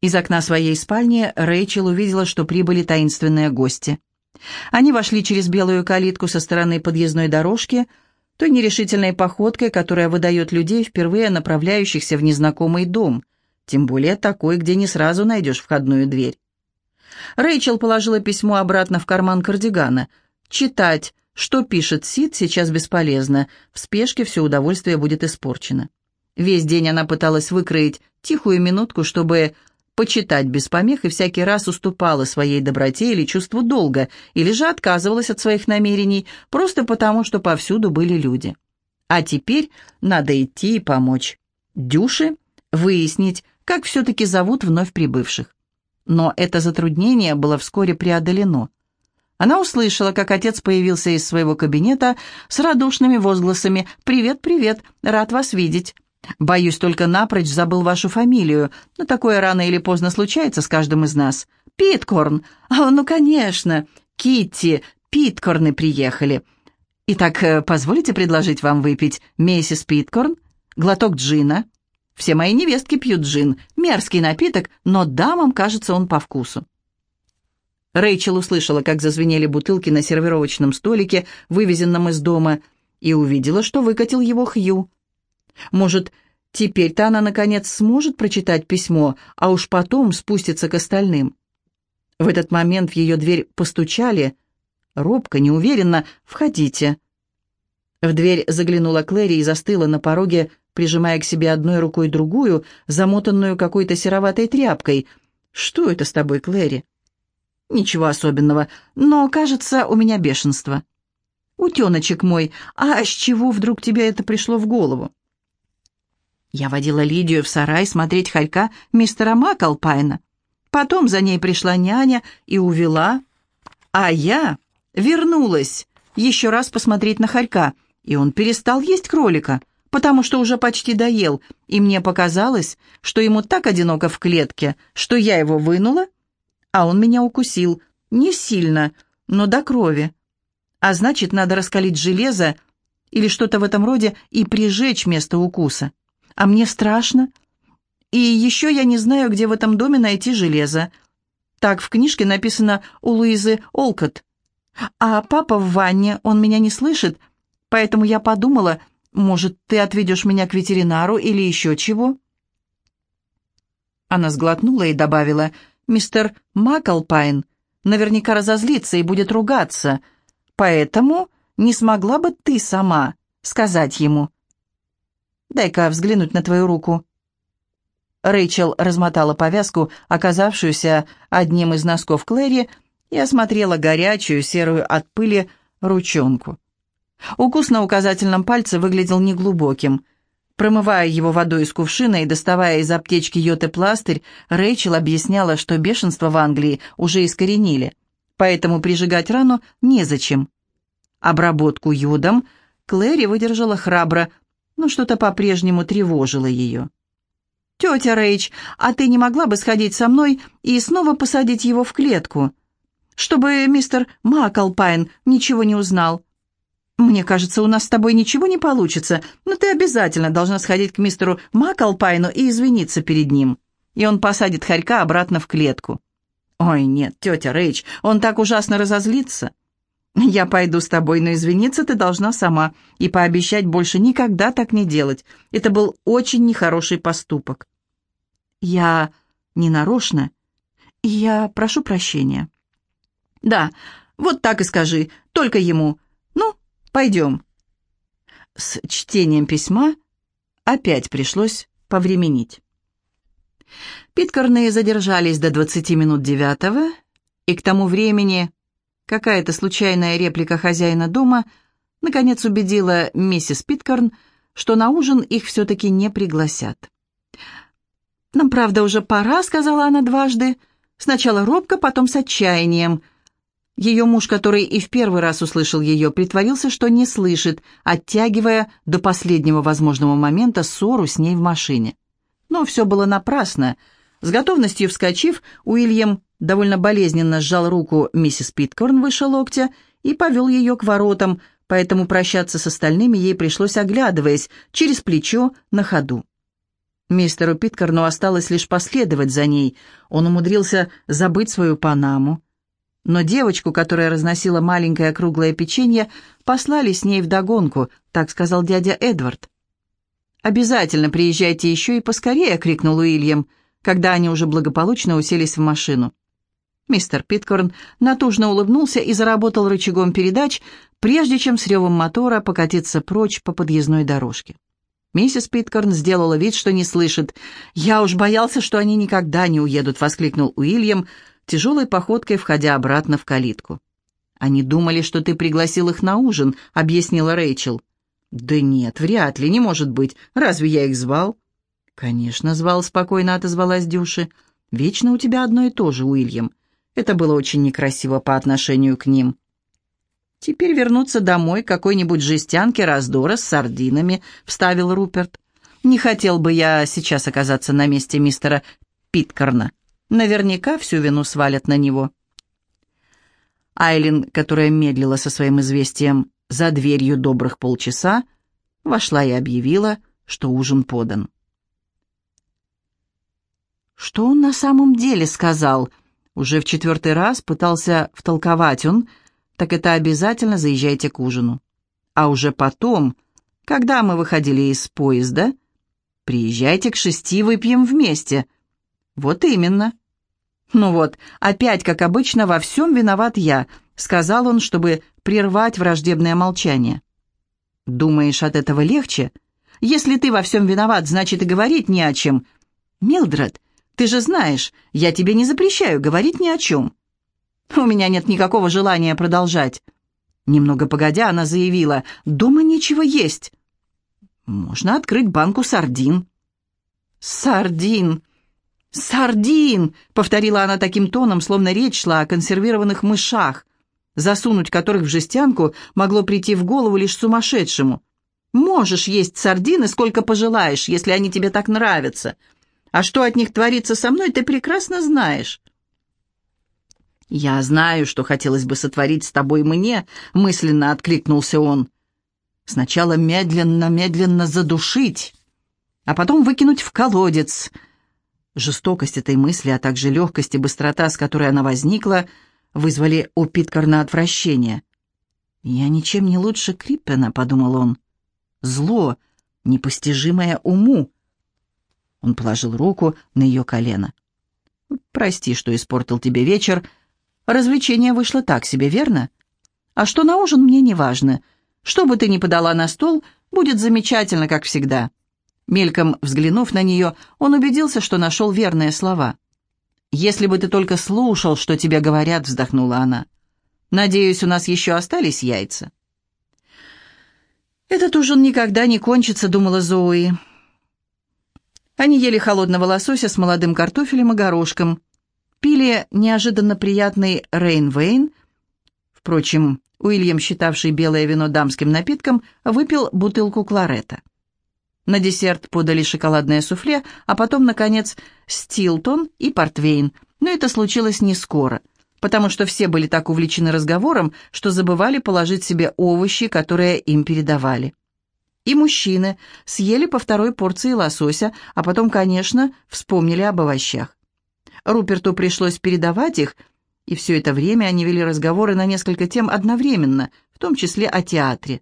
Из окна своей спальни Рэйчел увидела, что прибыли таинственные гости. Они вошли через белую калитку со стороны подъездной дорожки, той нерешительной походкой, которая выдает людей, впервые направляющихся в незнакомый дом, тем более такой, где не сразу найдешь входную дверь. Рэйчел положила письмо обратно в карман кардигана. Читать, что пишет Сид, сейчас бесполезно, в спешке все удовольствие будет испорчено. Весь день она пыталась выкроить тихую минутку, чтобы почитать без помех и всякий раз уступала своей доброте или чувству долга, или же отказывалась от своих намерений, просто потому, что повсюду были люди. А теперь надо идти и помочь. Дюше выяснить, как все-таки зовут вновь прибывших. Но это затруднение было вскоре преодолено. Она услышала, как отец появился из своего кабинета с радушными возгласами «Привет, привет, рад вас видеть». Боюсь, только напрочь забыл вашу фамилию, но такое рано или поздно случается с каждым из нас. Питкорн. А, ну, конечно. Китти, Питкорны приехали. Итак, э, позволите предложить вам выпить, миссис Питкорн? Глоток джина. Все мои невестки пьют джин. Мерзкий напиток, но дамам, кажется, он по вкусу. Рэйчел услышала, как зазвенели бутылки на сервировочном столике, вывезенном из дома, и увидела, что выкатил его Хью. Может, теперь-то она, наконец, сможет прочитать письмо, а уж потом спустится к остальным. В этот момент в ее дверь постучали. Робко, неуверенно «Входите». В дверь заглянула Клэри и застыла на пороге, прижимая к себе одной рукой другую, замотанную какой-то сероватой тряпкой. «Что это с тобой, Клэри?» «Ничего особенного, но, кажется, у меня бешенство». «Утеночек мой, а с чего вдруг тебе это пришло в голову?» Я водила Лидию в сарай смотреть хорька мистера Макалпайна. Потом за ней пришла няня и увела. А я вернулась еще раз посмотреть на хорька, и он перестал есть кролика, потому что уже почти доел, и мне показалось, что ему так одиноко в клетке, что я его вынула, а он меня укусил, не сильно, но до крови. А значит, надо раскалить железо или что-то в этом роде и прижечь место укуса а мне страшно. И еще я не знаю, где в этом доме найти железо. Так в книжке написано у Луизы Олкот. А папа в ванне, он меня не слышит, поэтому я подумала, может, ты отведешь меня к ветеринару или еще чего?» Она сглотнула и добавила, «Мистер Маклпайн наверняка разозлится и будет ругаться, поэтому не смогла бы ты сама сказать ему?» Дай-ка взглянуть на твою руку». Рэйчел размотала повязку, оказавшуюся одним из носков Клэри, и осмотрела горячую, серую от пыли, ручонку. Укус на указательном пальце выглядел неглубоким. Промывая его водой из кувшина и доставая из аптечки йоты пластырь, Рэйчел объясняла, что бешенство в Англии уже искоренили, поэтому прижигать рану незачем. Обработку йодом Клэри выдержала храбро, но что-то по-прежнему тревожило ее. «Тетя Рэйч, а ты не могла бы сходить со мной и снова посадить его в клетку, чтобы мистер Маклпайн ничего не узнал?» «Мне кажется, у нас с тобой ничего не получится, но ты обязательно должна сходить к мистеру Маклпайну и извиниться перед ним, и он посадит хорька обратно в клетку». «Ой, нет, тетя Рэйч, он так ужасно разозлится». «Я пойду с тобой, но извиниться ты должна сама и пообещать больше никогда так не делать. Это был очень нехороший поступок». «Я не нарочно, я прошу прощения». «Да, вот так и скажи, только ему. Ну, пойдем». С чтением письма опять пришлось повременить. Питкорные задержались до двадцати минут девятого, и к тому времени Какая-то случайная реплика хозяина дома наконец убедила миссис Питкорн, что на ужин их все-таки не пригласят. «Нам, правда, уже пора», — сказала она дважды. Сначала робко, потом с отчаянием. Ее муж, который и в первый раз услышал ее, притворился, что не слышит, оттягивая до последнего возможного момента ссору с ней в машине. Но все было напрасно. С готовностью вскочив, Уильям довольно болезненно сжал руку миссис Питкорн выше локтя и повел ее к воротам, поэтому прощаться с остальными ей пришлось, оглядываясь через плечо на ходу. Мистеру Питкерну осталось лишь последовать за ней. Он умудрился забыть свою панаму. Но девочку, которая разносила маленькое круглое печенье, послали с ней вдогонку, так сказал дядя Эдвард. «Обязательно приезжайте еще и поскорее!» — крикнул Уильям, когда они уже благополучно уселись в машину. Мистер Питкорн натужно улыбнулся и заработал рычагом передач, прежде чем с ревом мотора покатиться прочь по подъездной дорожке. Миссис Питкорн сделала вид, что не слышит. «Я уж боялся, что они никогда не уедут», — воскликнул Уильям, тяжелой походкой входя обратно в калитку. «Они думали, что ты пригласил их на ужин», — объяснила Рэйчел. «Да нет, вряд ли, не может быть. Разве я их звал?» «Конечно, звал», — спокойно отозвалась Дюши. «Вечно у тебя одно и то же, Уильям. Это было очень некрасиво по отношению к ним». «Теперь вернуться домой какой-нибудь жестянке раздора с сардинами», — вставил Руперт. «Не хотел бы я сейчас оказаться на месте мистера Питкорна. Наверняка всю вину свалят на него». Айлин, которая медлила со своим известием за дверью добрых полчаса, вошла и объявила, что ужин подан. «Что он на самом деле сказал?» Уже в четвертый раз пытался втолковать он, так это обязательно заезжайте к ужину. А уже потом, когда мы выходили из поезда, приезжайте к шести, выпьем вместе. Вот именно. Ну вот, опять, как обычно, во всем виноват я, сказал он, чтобы прервать враждебное молчание. Думаешь, от этого легче? Если ты во всем виноват, значит и говорить не о чем. Милдред, ты же знаешь, я тебе не запрещаю говорить ни о чем. У меня нет никакого желания продолжать. Немного погодя, она заявила, дома нечего есть. Можно открыть банку сардин. Сардин! Сардин! Повторила она таким тоном, словно речь шла о консервированных мышах, засунуть которых в жестянку могло прийти в голову лишь сумасшедшему. Можешь есть сардины сколько пожелаешь, если они тебе так нравятся. А что от них творится со мной, ты прекрасно знаешь. «Я знаю, что хотелось бы сотворить с тобой мне», — мысленно откликнулся он. «Сначала медленно-медленно задушить, а потом выкинуть в колодец». Жестокость этой мысли, а также легкость и быстрота, с которой она возникла, вызвали у Питкарна отвращение. «Я ничем не лучше Криппена», — подумал он. «Зло, непостижимое уму». Он положил руку на ее колено. «Прости, что испортил тебе вечер», — Развлечение вышло так себе, верно? А что на ужин, мне не важно. Что бы ты ни подала на стол, будет замечательно, как всегда». Мельком взглянув на нее, он убедился, что нашел верные слова. «Если бы ты только слушал, что тебе говорят», — вздохнула она. «Надеюсь, у нас еще остались яйца». «Этот ужин никогда не кончится», — думала Зои. Они ели холодного лосося с молодым картофелем и горошком пили неожиданно приятный Рейнвейн. Впрочем, Уильям, считавший белое вино дамским напитком, выпил бутылку кларета. На десерт подали шоколадное суфле, а потом, наконец, стилтон и портвейн. Но это случилось не скоро, потому что все были так увлечены разговором, что забывали положить себе овощи, которые им передавали. И мужчины съели по второй порции лосося, а потом, конечно, вспомнили об овощах. Руперту пришлось передавать их, и все это время они вели разговоры на несколько тем одновременно, в том числе о театре.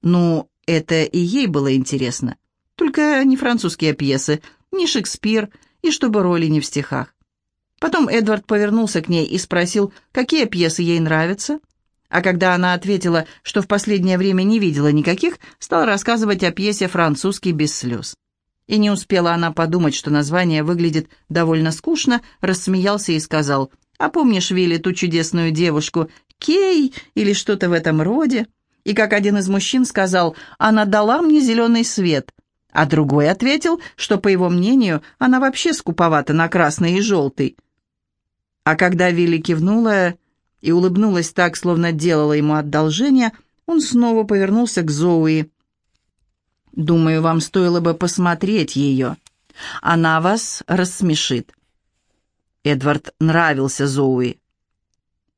Ну, это и ей было интересно. Только не французские пьесы, не Шекспир, и чтобы роли не в стихах. Потом Эдвард повернулся к ней и спросил, какие пьесы ей нравятся. А когда она ответила, что в последнее время не видела никаких, стал рассказывать о пьесе «Французский без слез». И не успела она подумать, что название выглядит довольно скучно, рассмеялся и сказал, «А помнишь, Вилли, ту чудесную девушку, Кей или что-то в этом роде?» И как один из мужчин сказал, «Она дала мне зеленый свет», а другой ответил, что, по его мнению, она вообще скуповата на красный и желтый. А когда Вилли кивнула и улыбнулась так, словно делала ему одолжение, он снова повернулся к Зоуи. Думаю, вам стоило бы посмотреть ее. Она вас рассмешит». Эдвард нравился Зоуи.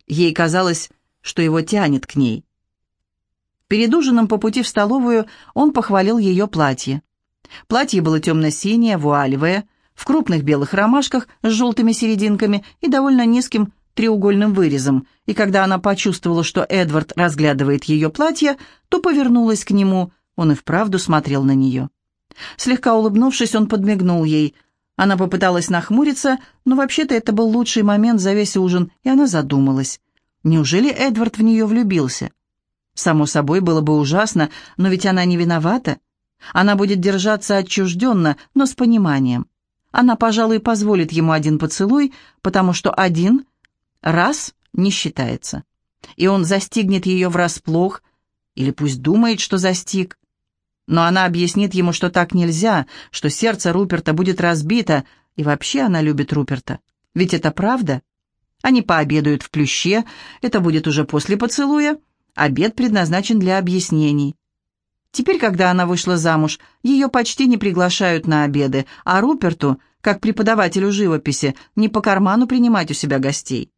Ей казалось, что его тянет к ней. Перед ужином по пути в столовую он похвалил ее платье. Платье было темно-синее, вуалевое, в крупных белых ромашках с желтыми серединками и довольно низким треугольным вырезом, и когда она почувствовала, что Эдвард разглядывает ее платье, то повернулась к нему, он и вправду смотрел на нее. Слегка улыбнувшись, он подмигнул ей. Она попыталась нахмуриться, но вообще-то это был лучший момент за весь ужин, и она задумалась. Неужели Эдвард в нее влюбился? Само собой, было бы ужасно, но ведь она не виновата. Она будет держаться отчужденно, но с пониманием. Она, пожалуй, позволит ему один поцелуй, потому что один раз не считается. И он застигнет ее врасплох, или пусть думает, что застиг. Но она объяснит ему, что так нельзя, что сердце Руперта будет разбито, и вообще она любит Руперта. Ведь это правда. Они пообедают в плюще, это будет уже после поцелуя. Обед предназначен для объяснений. Теперь, когда она вышла замуж, ее почти не приглашают на обеды, а Руперту, как преподавателю живописи, не по карману принимать у себя гостей.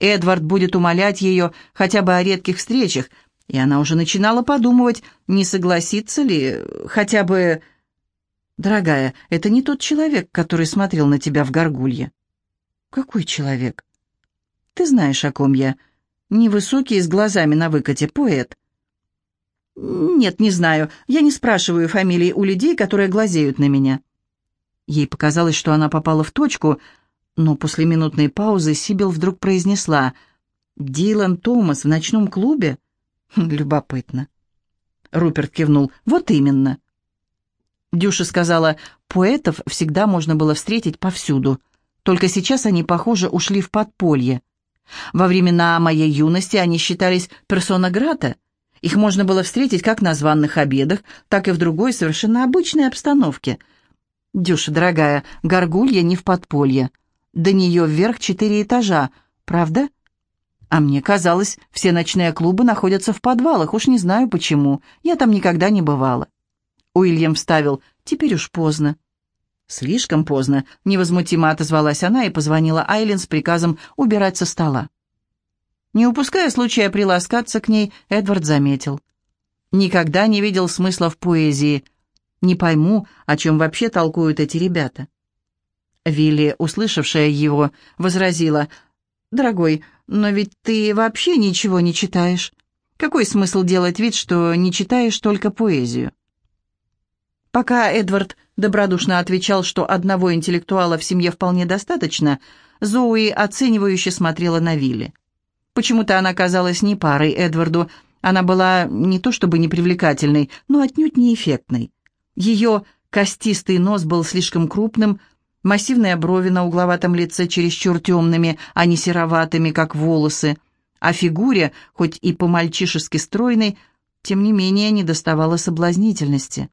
Эдвард будет умолять ее хотя бы о редких встречах, и она уже начинала подумывать, не согласится ли хотя бы... «Дорогая, это не тот человек, который смотрел на тебя в горгулье». «Какой человек?» «Ты знаешь, о ком я. Невысокий, с глазами на выкате, поэт». «Нет, не знаю. Я не спрашиваю фамилий у людей, которые глазеют на меня». Ей показалось, что она попала в точку, но после минутной паузы Сибил вдруг произнесла «Дилан Томас в ночном клубе?» хм, «Любопытно». Руперт кивнул «Вот именно». Дюша сказала «Поэтов всегда можно было встретить повсюду, только сейчас они, похоже, ушли в подполье. Во времена моей юности они считались персона грата». Их можно было встретить как на званных обедах, так и в другой совершенно обычной обстановке. «Дюша, дорогая, горгулья не в подполье. До нее вверх четыре этажа, правда?» «А мне казалось, все ночные клубы находятся в подвалах, уж не знаю почему. Я там никогда не бывала». Уильям вставил «Теперь уж поздно». «Слишком поздно», — невозмутимо отозвалась она и позвонила Айлин с приказом убирать со стола. Не упуская случая приласкаться к ней, Эдвард заметил. «Никогда не видел смысла в поэзии. Не пойму, о чем вообще толкуют эти ребята». Вилли, услышавшая его, возразила, «Дорогой, но ведь ты вообще ничего не читаешь. Какой смысл делать вид, что не читаешь только поэзию?» Пока Эдвард добродушно отвечал, что одного интеллектуала в семье вполне достаточно, Зоуи оценивающе смотрела на Вилли. Почему-то она казалась не парой Эдварду. Она была не то чтобы непривлекательной, но отнюдь не эффектной. Ее костистый нос был слишком крупным, массивные брови на угловатом лице чересчур темными, а не сероватыми, как волосы. А фигуре, хоть и по-мальчишески стройной, тем не менее не доставала соблазнительности.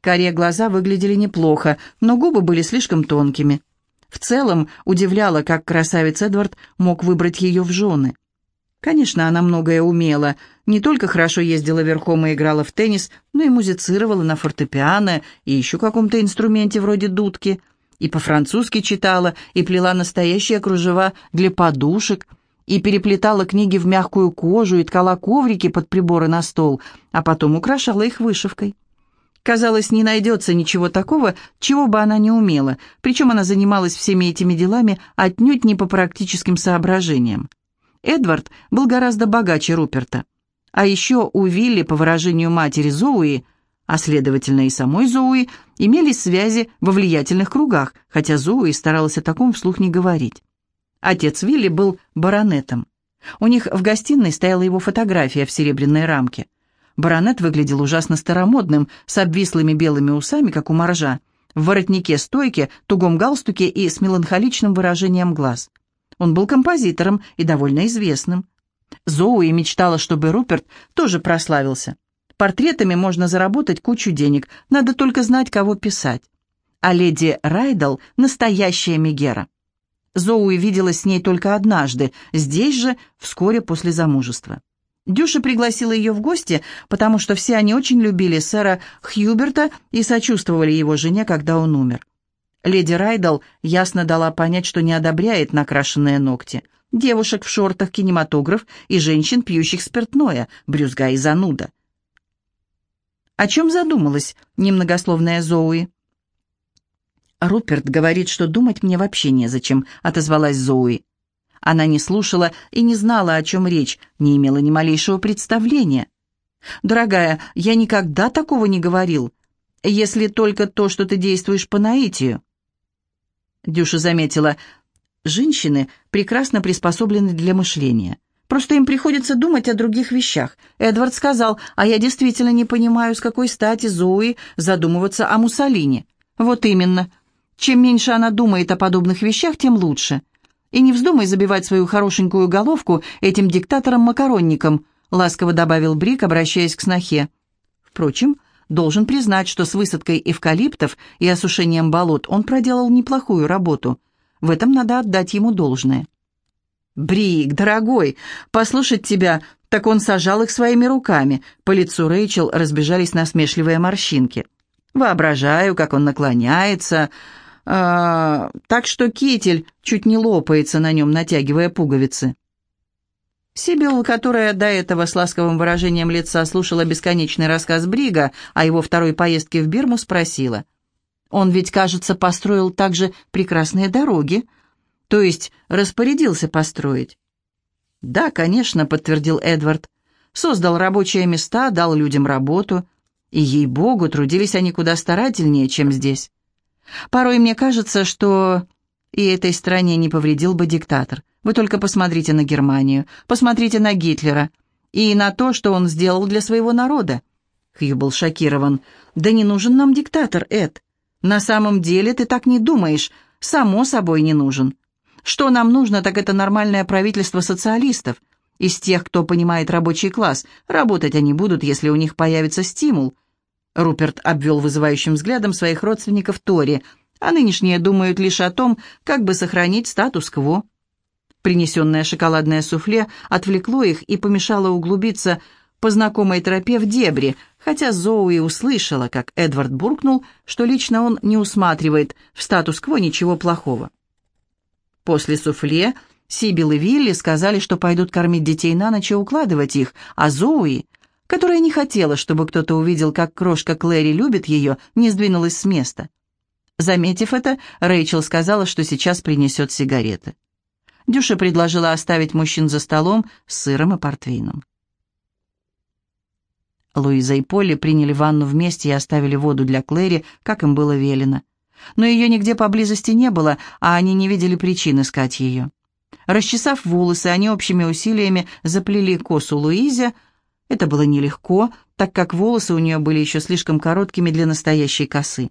Карие глаза выглядели неплохо, но губы были слишком тонкими. В целом удивляло, как красавец Эдвард мог выбрать ее в жены. Конечно, она многое умела. Не только хорошо ездила верхом и играла в теннис, но и музицировала на фортепиано и еще каком-то инструменте вроде дудки. И по-французски читала, и плела настоящие кружева для подушек, и переплетала книги в мягкую кожу, и ткала коврики под приборы на стол, а потом украшала их вышивкой. Казалось, не найдется ничего такого, чего бы она не умела, причем она занималась всеми этими делами отнюдь не по практическим соображениям. Эдвард был гораздо богаче Руперта. А еще у Вилли, по выражению матери Зоуи, а следовательно и самой Зоуи, имелись связи во влиятельных кругах, хотя Зоуи старалась о таком вслух не говорить. Отец Вилли был баронетом. У них в гостиной стояла его фотография в серебряной рамке. Баронет выглядел ужасно старомодным, с обвислыми белыми усами, как у моржа, в воротнике стойке, тугом галстуке и с меланхоличным выражением глаз. Он был композитором и довольно известным. Зоуи мечтала, чтобы Руперт тоже прославился. Портретами можно заработать кучу денег, надо только знать, кого писать. А леди Райдл — настоящая Мегера. Зоуи виделась с ней только однажды, здесь же, вскоре после замужества. Дюша пригласила ее в гости, потому что все они очень любили сэра Хьюберта и сочувствовали его жене, когда он умер. Леди Райдл ясно дала понять, что не одобряет накрашенные ногти, девушек в шортах, кинематограф и женщин, пьющих спиртное, брюзга и зануда. О чем задумалась немногословная Зоуи? «Руперт говорит, что думать мне вообще незачем», — отозвалась Зоуи. Она не слушала и не знала, о чем речь, не имела ни малейшего представления. «Дорогая, я никогда такого не говорил, если только то, что ты действуешь по наитию». Дюша заметила, женщины прекрасно приспособлены для мышления. Просто им приходится думать о других вещах. Эдвард сказал, а я действительно не понимаю, с какой стати Зои задумываться о Муссолини. Вот именно. Чем меньше она думает о подобных вещах, тем лучше. И не вздумай забивать свою хорошенькую головку этим диктатором-макаронником, ласково добавил Брик, обращаясь к снохе. Впрочем, должен признать, что с высадкой эвкалиптов и осушением болот он проделал неплохую работу. В этом надо отдать ему должное. «Брик, дорогой, послушать тебя, так он сажал их своими руками». По лицу Рэйчел разбежались насмешливые морщинки. «Воображаю, как он наклоняется, а, так что китель чуть не лопается на нем, натягивая пуговицы. Сибил, которая до этого с ласковым выражением лица слушала бесконечный рассказ Брига о его второй поездке в Бирму, спросила. «Он ведь, кажется, построил также прекрасные дороги, то есть распорядился построить». «Да, конечно», — подтвердил Эдвард. «Создал рабочие места, дал людям работу, и, ей-богу, трудились они куда старательнее, чем здесь». Порой мне кажется, что и этой стране не повредил бы диктатор. Вы только посмотрите на Германию, посмотрите на Гитлера и на то, что он сделал для своего народа. Хью был шокирован. «Да не нужен нам диктатор, Эд. На самом деле ты так не думаешь. Само собой не нужен. Что нам нужно, так это нормальное правительство социалистов. Из тех, кто понимает рабочий класс. Работать они будут, если у них появится стимул. Руперт обвел вызывающим взглядом своих родственников Тори, а нынешние думают лишь о том, как бы сохранить статус-кво. Принесенное шоколадное суфле отвлекло их и помешало углубиться по знакомой тропе в дебри, хотя Зоуи услышала, как Эдвард буркнул, что лично он не усматривает в статус-кво ничего плохого. После суфле Сибил и Вилли сказали, что пойдут кормить детей на ночь и укладывать их, а Зоуи которая не хотела, чтобы кто-то увидел, как крошка Клэри любит ее, не сдвинулась с места. Заметив это, Рэйчел сказала, что сейчас принесет сигареты. Дюша предложила оставить мужчин за столом с сыром и портвейном. Луиза и Полли приняли ванну вместе и оставили воду для Клэри, как им было велено. Но ее нигде поблизости не было, а они не видели причин искать ее. Расчесав волосы, они общими усилиями заплели косу Луизе, это было нелегко, так как волосы у нее были еще слишком короткими для настоящей косы.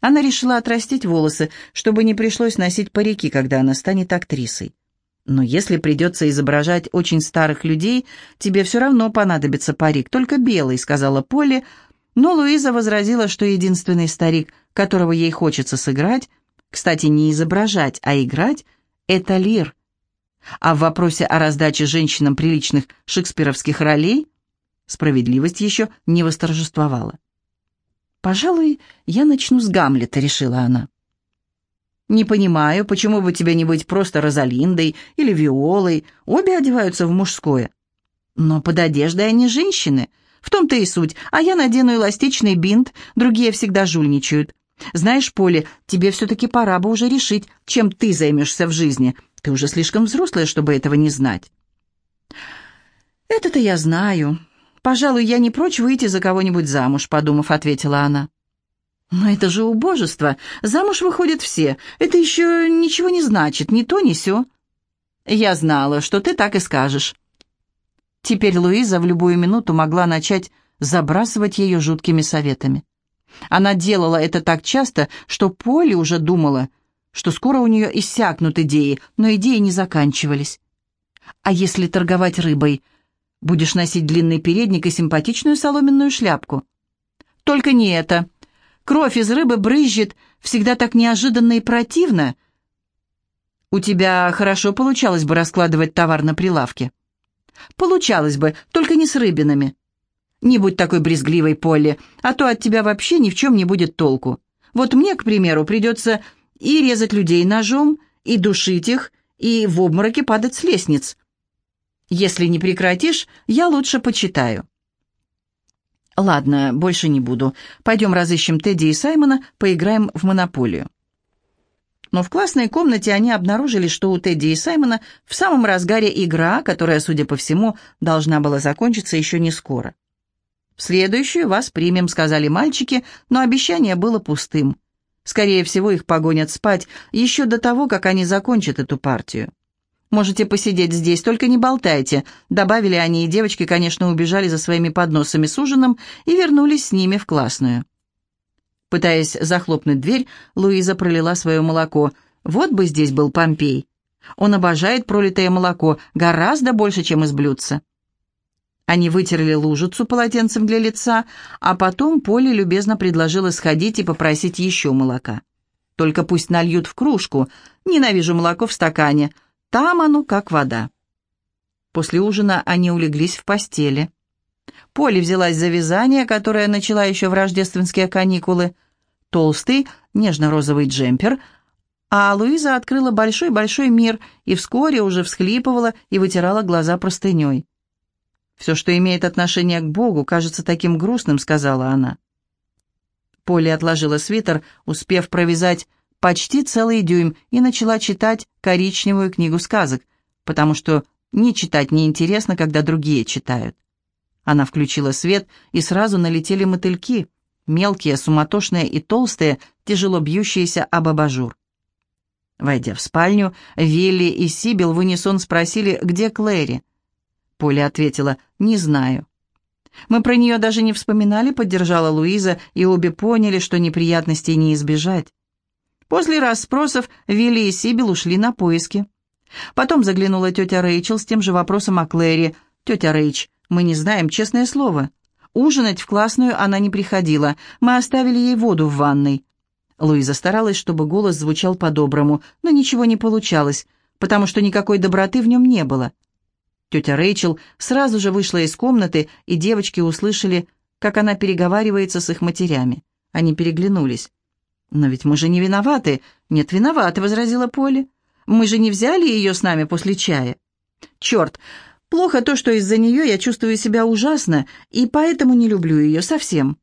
Она решила отрастить волосы, чтобы не пришлось носить парики, когда она станет актрисой. Но если придется изображать очень старых людей, тебе все равно понадобится парик, только белый, сказала Полли, но Луиза возразила, что единственный старик, которого ей хочется сыграть, кстати, не изображать, а играть, это Лир. А в вопросе о раздаче женщинам приличных шекспировских ролей Справедливость еще не восторжествовала. «Пожалуй, я начну с Гамлета», — решила она. «Не понимаю, почему бы тебе не быть просто Розалиндой или Виолой, обе одеваются в мужское». «Но под одеждой они женщины, в том-то и суть, а я надену эластичный бинт, другие всегда жульничают. Знаешь, Поле, тебе все-таки пора бы уже решить, чем ты займешься в жизни. Ты уже слишком взрослая, чтобы этого не знать». «Это-то я знаю», «Пожалуй, я не прочь выйти за кого-нибудь замуж», — подумав, ответила она. «Но это же убожество. Замуж выходят все. Это еще ничего не значит, ни то, ни сё». «Я знала, что ты так и скажешь». Теперь Луиза в любую минуту могла начать забрасывать ее жуткими советами. Она делала это так часто, что Поле уже думала, что скоро у нее иссякнут идеи, но идеи не заканчивались. А если торговать рыбой, Будешь носить длинный передник и симпатичную соломенную шляпку. Только не это. Кровь из рыбы брызжет, всегда так неожиданно и противно. У тебя хорошо получалось бы раскладывать товар на прилавке. Получалось бы, только не с рыбинами. Не будь такой брезгливой, Полли, а то от тебя вообще ни в чем не будет толку. Вот мне, к примеру, придется и резать людей ножом, и душить их, и в обмороке падать с лестниц. Если не прекратишь, я лучше почитаю». «Ладно, больше не буду. Пойдем разыщем Тедди и Саймона, поиграем в монополию». Но в классной комнате они обнаружили, что у Тедди и Саймона в самом разгаре игра, которая, судя по всему, должна была закончиться еще не скоро. «В следующую вас примем», — сказали мальчики, но обещание было пустым. Скорее всего, их погонят спать еще до того, как они закончат эту партию. «Можете посидеть здесь, только не болтайте», — добавили они, и девочки, конечно, убежали за своими подносами с ужином и вернулись с ними в классную. Пытаясь захлопнуть дверь, Луиза пролила свое молоко. «Вот бы здесь был Помпей. Он обожает пролитое молоко гораздо больше, чем из блюдца». Они вытерли лужицу полотенцем для лица, а потом Поле любезно предложила сходить и попросить еще молока. «Только пусть нальют в кружку. Ненавижу молоко в стакане. Там оно как вода». После ужина они улеглись в постели. Поле взялась за вязание, которое начала еще в рождественские каникулы. Толстый, нежно-розовый джемпер, а Луиза открыла большой-большой мир и вскоре уже всхлипывала и вытирала глаза простыней. «Все, что имеет отношение к Богу, кажется таким грустным», — сказала она. Полли отложила свитер, успев провязать почти целый дюйм, и начала читать коричневую книгу сказок, потому что не читать неинтересно, когда другие читают. Она включила свет, и сразу налетели мотыльки, мелкие, суматошные и толстые, тяжело бьющиеся об абажур. Войдя в спальню, Вилли и Сибил в унисон спросили, где Клэри. Поля ответила «Не знаю». «Мы про нее даже не вспоминали», — поддержала Луиза, и обе поняли, что неприятностей не избежать. После расспросов Вилли и Сибил ушли на поиски. Потом заглянула тетя Рэйчел с тем же вопросом о Клэри. «Тетя Рэйч, мы не знаем, честное слово. Ужинать в классную она не приходила, мы оставили ей воду в ванной». Луиза старалась, чтобы голос звучал по-доброму, но ничего не получалось, потому что никакой доброты в нем не было. Тетя Рэйчел сразу же вышла из комнаты, и девочки услышали, как она переговаривается с их матерями. Они переглянулись. «Но ведь мы же не виноваты». «Нет, виноваты», — возразила Полли. «Мы же не взяли ее с нами после чая». «Черт, плохо то, что из-за нее я чувствую себя ужасно, и поэтому не люблю ее совсем».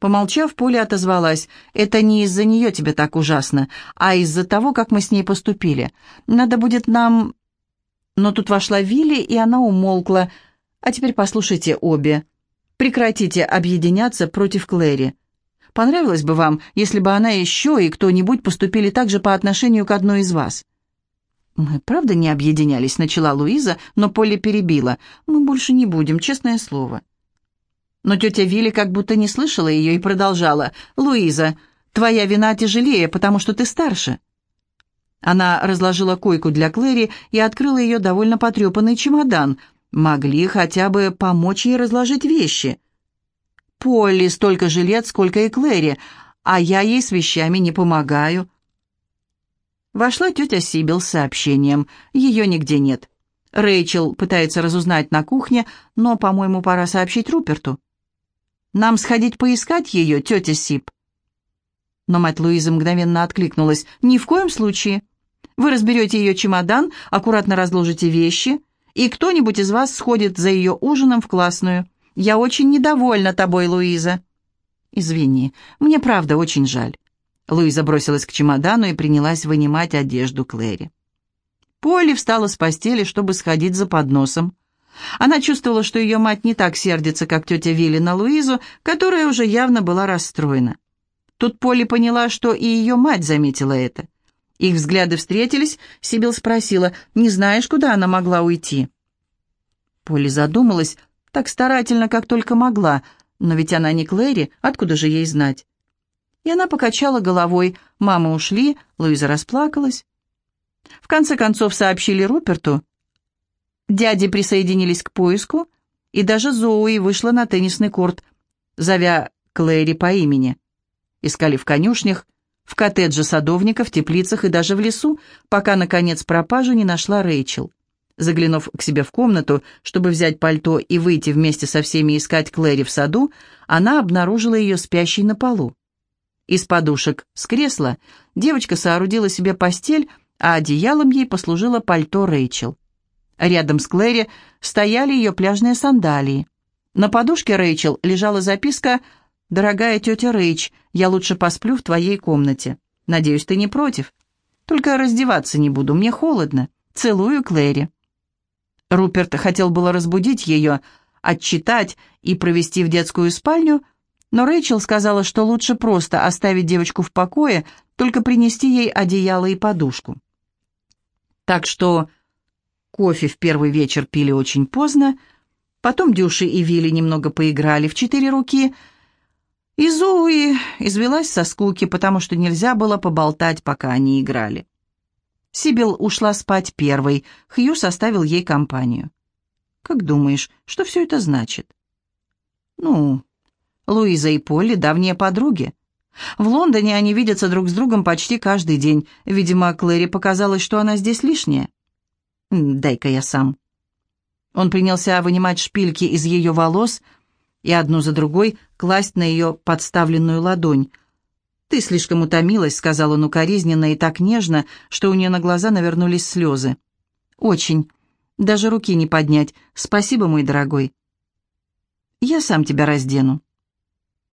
Помолчав, Поля отозвалась. «Это не из-за нее тебе так ужасно, а из-за того, как мы с ней поступили. Надо будет нам но тут вошла Вилли, и она умолкла. «А теперь послушайте обе. Прекратите объединяться против Клэри. Понравилось бы вам, если бы она еще и кто-нибудь поступили так же по отношению к одной из вас?» «Мы правда не объединялись», — начала Луиза, но Полли перебила. «Мы больше не будем, честное слово». Но тетя Вилли как будто не слышала ее и продолжала. «Луиза, твоя вина тяжелее, потому что ты старше. Она разложила койку для Клэри и открыла ее довольно потрепанный чемодан. Могли хотя бы помочь ей разложить вещи. Полли столько же лет, сколько и Клэри, а я ей с вещами не помогаю. Вошла тетя Сибил с сообщением. Ее нигде нет. Рэйчел пытается разузнать на кухне, но, по-моему, пора сообщить Руперту. «Нам сходить поискать ее, тетя Сиб?» Но мать Луизы мгновенно откликнулась. «Ни в коем случае. Вы разберете ее чемодан, аккуратно разложите вещи, и кто-нибудь из вас сходит за ее ужином в классную. Я очень недовольна тобой, Луиза». «Извини, мне правда очень жаль». Луиза бросилась к чемодану и принялась вынимать одежду Клэри. Полли встала с постели, чтобы сходить за подносом. Она чувствовала, что ее мать не так сердится, как тетя Вилли на Луизу, которая уже явно была расстроена. Тут Полли поняла, что и ее мать заметила это. Их взгляды встретились, Сибил спросила, не знаешь, куда она могла уйти? Полли задумалась, так старательно, как только могла, но ведь она не Клэри, откуда же ей знать? И она покачала головой, мамы ушли, Луиза расплакалась. В конце концов сообщили Руперту. Дяди присоединились к поиску, и даже Зоуи вышла на теннисный корт, зовя Клэри по имени. Искали в конюшнях, в коттедже садовника, в теплицах и даже в лесу, пока, наконец, пропажу не нашла Рэйчел. Заглянув к себе в комнату, чтобы взять пальто и выйти вместе со всеми искать Клэри в саду, она обнаружила ее спящей на полу. Из подушек с кресла девочка соорудила себе постель, а одеялом ей послужило пальто Рэйчел. Рядом с Клэри стояли ее пляжные сандалии. На подушке Рэйчел лежала записка «Дорогая тетя Рэйч, я лучше посплю в твоей комнате. Надеюсь, ты не против? Только раздеваться не буду, мне холодно. Целую, Клэри». Руперт хотел было разбудить ее, отчитать и провести в детскую спальню, но Рэйчел сказала, что лучше просто оставить девочку в покое, только принести ей одеяло и подушку. Так что кофе в первый вечер пили очень поздно, потом Дюши и Вилли немного поиграли в четыре руки, и Зоуи извелась со скуки, потому что нельзя было поболтать, пока они играли. Сибил ушла спать первой, Хью составил ей компанию. «Как думаешь, что все это значит?» «Ну, Луиза и Полли — давние подруги. В Лондоне они видятся друг с другом почти каждый день. Видимо, Клэри показалось, что она здесь лишняя. Дай-ка я сам». Он принялся вынимать шпильки из ее волос и одну за другой класть на ее подставленную ладонь — «Ты слишком утомилась», — сказал он укоризненно и так нежно, что у нее на глаза навернулись слезы. «Очень. Даже руки не поднять. Спасибо, мой дорогой». «Я сам тебя раздену».